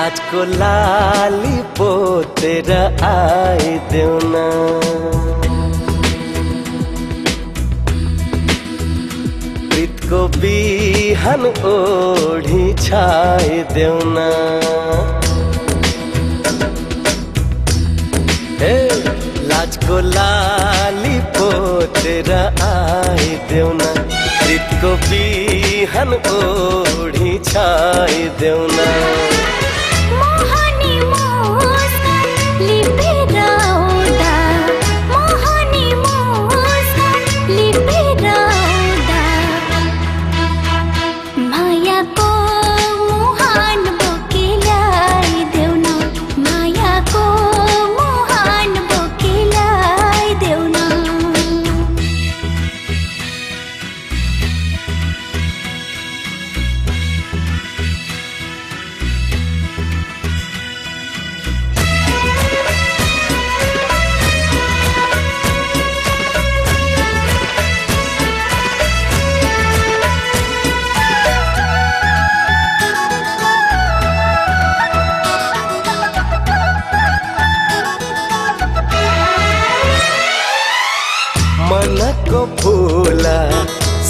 लाजको लाली पोतेर आइदेऊ न। प्रीतको बिहान ओढी छाइदेऊ न। हे लाजको लाली पोतेर आइदेऊ न। प्रीतको बिहान ओढी छाइदेऊ न। मनको फुला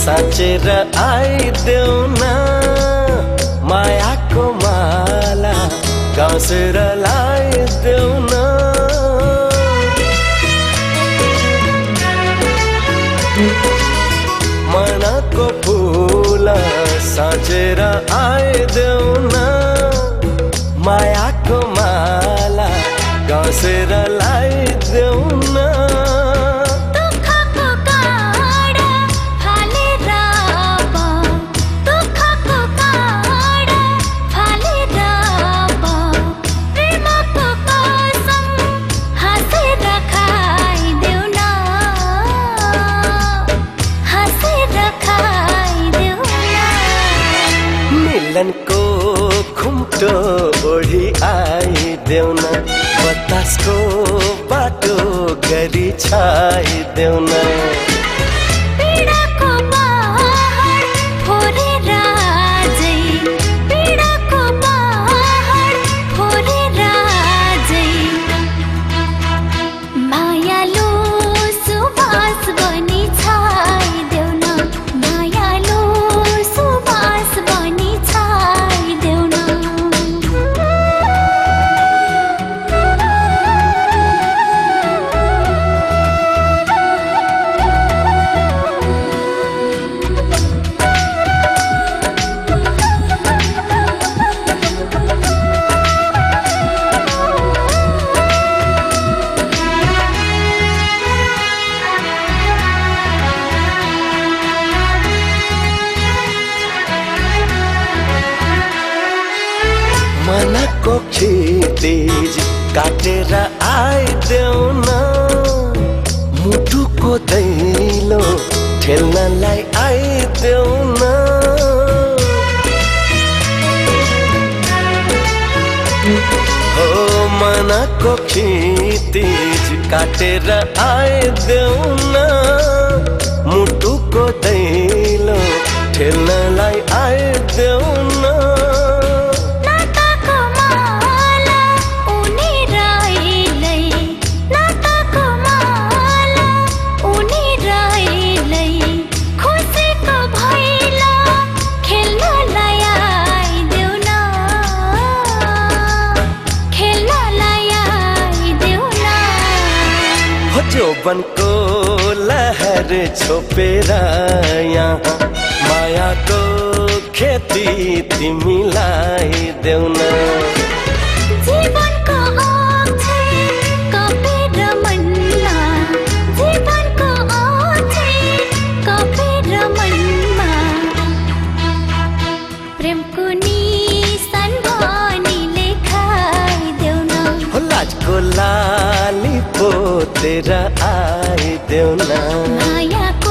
साँचेर आइदेऊ न। मायाको माला गाँसेर लाइदेऊ न। मनको फुला साँचेर आइदेऊ मिलनको खुम्टो ओढी आइदेऊ न बतासको बाटो गरी छाइदेऊ न मनको खितिज काटेर आइदेऊ न। मुटुको दैलो ठेल्नलाई आइदेऊ न। हो मनको खितिज काटेर आइदेऊ न। मुटुको दैलो ठेल्नलाई आइदेऊ न। हो जोबनको लहर छोपेर यहाँ मायाको खेती तिमीलाई देऊ पोतेर आइदेऊ न।